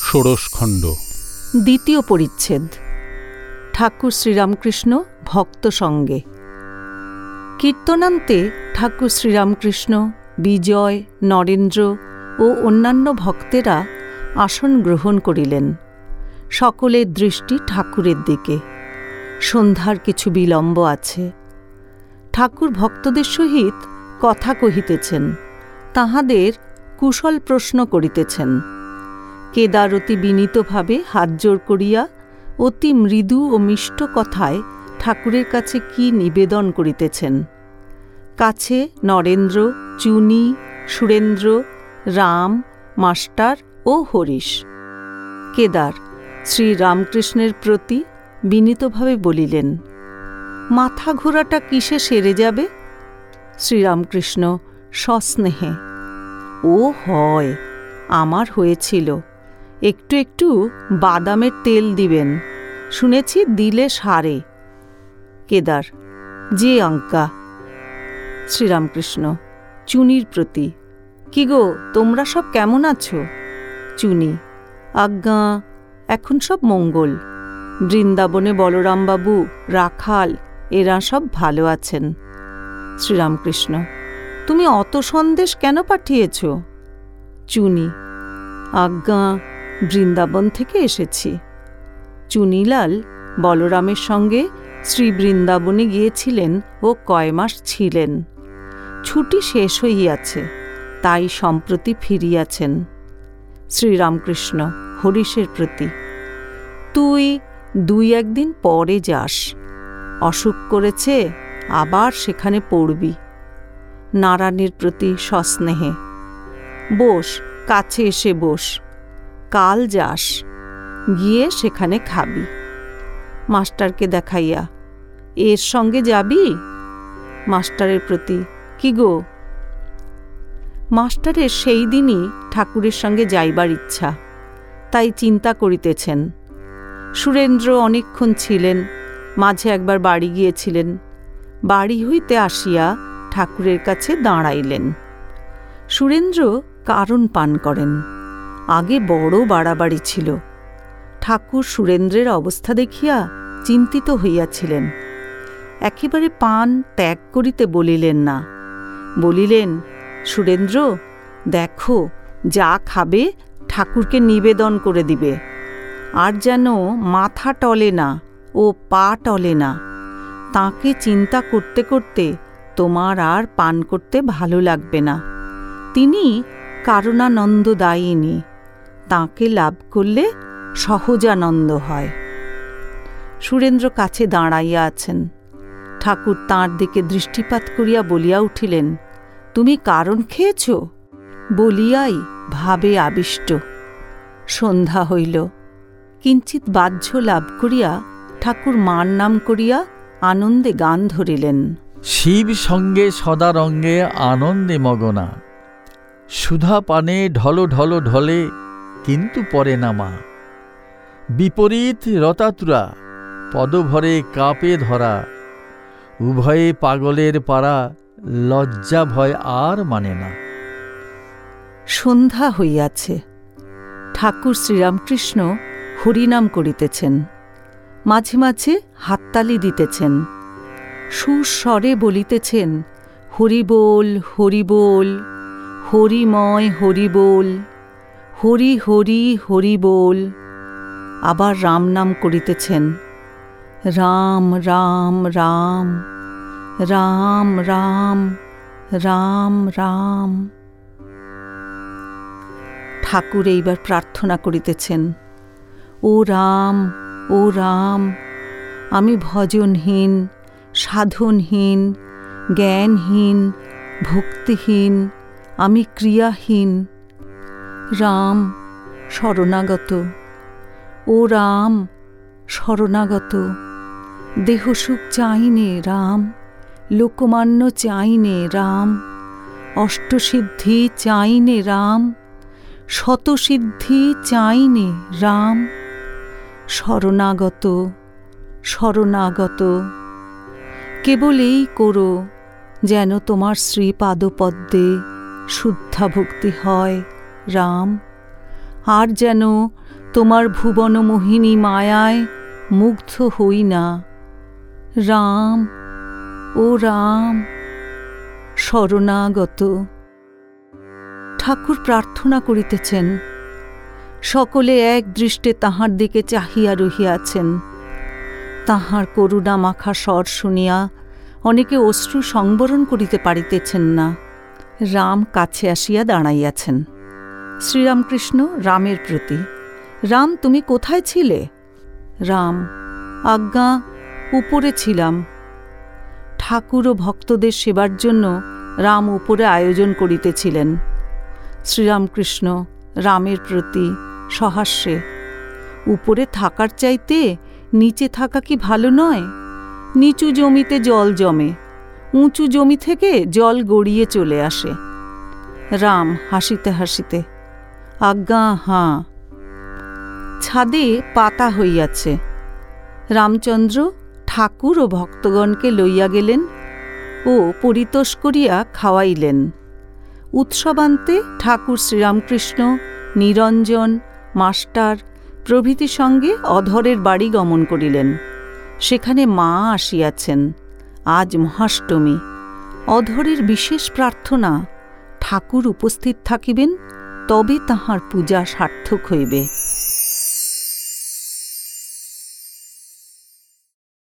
ষোড়শখণ্ড দ্বিতীয় পরিচ্ছেদ। ঠাকুর শ্রীরামকৃষ্ণ ভক্ত সঙ্গে। কীর্তনান্তে ঠাকুর শ্রীরামকৃষ্ণ, বিজয়, নরেন্দ্র ও অন্যান্য ভক্তেরা আসন গ্রহণ করিলেন। সকলের দৃষ্টি ঠাকুরের দিকে। সন্ধ্যার কিছু বিলম্ব আছে। ঠাকুর ভক্তদের সহিত কথা কহিতেছেন। তাহাদের কুশল প্রশ্ন করিতেছেন। কেদার অতি বিনীতভাবে হাত জোর করিয়া অতি মৃদু ও মিষ্ট কথায় ঠাকুরের কাছে কি নিবেদন করিতেছেন? কাছে নরেন্দ্র, চুনি, সুরেন্দ্র, রাম, মাস্টার ও হরিশ। কেদার শ্রী রামকৃষ্ণের প্রতি বিনীতভাবে বলিলেন, মাথা ঘোরাটা কিসে সেরে যাবে? শ্রীরামকৃষ্ণ সস্নেহে ও হয়, আমার হয়েছিল। একটু একটু বাদামের তেল দিবেন। শুনেছি দিলে সারে। কেদার, যে অঙ্কা শ্রীরামকৃষ্ণ, চুনির প্রতি। কি গো, তোমরা সব কেমন আছো? চুনি, আজ্ঞা, এখন সব মঙ্গল। বৃন্দাবনে বলরামবাবু, রাখাল, এরা সব ভালো আছেন। শ্রীরামকৃষ্ণ, তুমি অত সন্দেশ কেন পাঠিয়েছ? চুনি, আজ্ঞা বৃন্দাবন থেকে এসেছি। চুনিলাল বলরামের সঙ্গে শ্রী বৃন্দাবনে গিয়েছিলেন ও কয় মাস ছিলেন। ছুটি শেষ হইয়াছে, তাই সম্প্রতি ফিরিয়াছেন। শ্রীরামকৃষ্ণ, হরিশের প্রতি, তুই দুই একদিন পরে যাস, অসুখ করেছে, আবার সেখানে পড়বি। নারায়ণের প্রতি সস্নেহে, বস, কাছে এসে বস। কাল যাস, গিয়ে সেখানে খাবি। মাস্টারকে দেখাইয়া, এর সঙ্গে যাবি? মাস্টারের প্রতি, কি গো? মাস্টারের সেই দিনই ঠাকুরের সঙ্গে যাইবার ইচ্ছা, তাই চিন্তা করিতেছেন। সুরেন্দ্র অনেকক্ষণ ছিলেন, মাঝে একবার বাড়ি গিয়েছিলেন। বাড়ি হইতে আসিয়া ঠাকুরের কাছে দাঁড়াইলেন। সুরেন্দ্র কারণ পান করেন। আগে বড় বাড়াবাড়ি ছিল। ঠাকুর সুরেন্দ্রের অবস্থা দেখিয়া চিন্তিত হইয়াছিলেন। একেবারে পান ত্যাগ করিতে বলিলেন না। বলিলেন, সুরেন্দ্র, দেখো, যা খাবে ঠাকুরকে নিবেদন করে দিবে। আর যেন মাথা টলে না ও পা টলে না। তাকে চিন্তা করতে করতে তোমার আর পান করতে ভালো লাগবে না। তিনি কারণানন্দ দায়িনী। তাঁকে লাভ করলে সহজানন্দ হয়। সুরেন্দ্র কাছে দাঁড়াইয়া আছেন। ঠাকুর তাঁর দিকে দৃষ্টিপাত করিয়া বলিয়া উঠিলেন, তুমি কারণ খেয়েছ? বলিয়াই ভাবে আবিষ্ট। সন্ধ্যা হইল। কিঞ্চিত বাহ্য লাভ করিয়া ঠাকুর মার নাম করিয়া আনন্দে গান ধরিলেন। শিব সঙ্গে সদা রঙ্গে আনন্দে মগনা। সুধা পানে ঢল ঢল ঢলে কিন্তু পরে না, মা। বিপরীত রতাতুরা, পদভরে কাপে ধরা। উভয়ে পাগলের পাড়া, লজ্জা ভয় আর মানে না। সন্ধ্যা হইয়াছে। ঠাকুর শ্রীরামকৃষ্ণ হরিনাম করিতেছেন। মাঝে মাঝে হাততালি দিতেছেন। সুস্বরে বলিতেছেন, হরিবোল হরিবোল, হরিময় হরিবোল। হরি হরি হরিবোল আবার রাম নাম করিতেছেন। রাম রাম রাম রাম রাম রাম রাম। ঠাকুর এইবার প্রার্থনা করিতেছেন। ও রাম ও রাম, আমি ভজনহীন, সাধনহীন, জ্ঞানহীন, ভক্তিহীন, আমি ক্রিয়াহীন। রাম শরণাগত। ও রাম শরণাগত। দেহসুখ চাইনে রাম, লোকমান্য চাইনে রাম, অষ্টসিদ্ধি চাইনে রাম, শতসিদ্ধি চাইনে রাম। শরণাগত শরণাগত। কেবল এই করো, যেন তোমার শ্রীপাদপদ্মে শুদ্ধা ভক্তি হয়। রাম, আর যেন তোমার ভুবন মোহিনী মায়ায় মুগ্ধ হই না। রাম, ও রাম, শরণাগত। ঠাকুর প্রার্থনা করিতেছেন। সকলে এক দৃষ্টে তাহার দিকে চাহিয়া রহিয়াছেন। তাহার করুণা মাখা স্বর শুনিয়া অনেকে অশ্রু সংবরণ করিতে পারিতেছেন না। রাম কাছে আসিয়া দাঁড়াইয়াছেন। শ্রীরামকৃষ্ণ রামের প্রতি। রাম, তুমি কোথায় ছিলে? রাম, আজ্ঞা, উপরে ছিলাম। ঠাকুর ও ভক্তদের সেবার জন্য রাম উপরে আয়োজন করিতেছিলেন। শ্রীরামকৃষ্ণ রামের প্রতি সহাস্যে, উপরে থাকার চাইতে নিচে থাকা কি ভালো নয়? নিচু জমিতে জল জমে, উঁচু জমি থেকে জল গড়িয়ে চলে আসে। রাম হাসিতে হাসিতে আজ্ঞা, হাঁ। ছাদে পাতা হইয়াছে। রামচন্দ্র ঠাকুর ও ভক্তগণকে লইয়া গেলেন ও পরিতোষ করিয়া খাওয়াইলেন। উৎসবান্তে ঠাকুর শ্রীরামকৃষ্ণ, নিরঞ্জন, মাস্টার প্রভৃতি সঙ্গে অধরের বাড়ি গমন করিলেন। সেখানে মা আসিয়াছেন। আজ মহাষ্টমী। অধরের বিশেষ প্রার্থনা, ঠাকুর উপস্থিত থাকিবেন তবে তাহার পূজা সার্থক হইবে।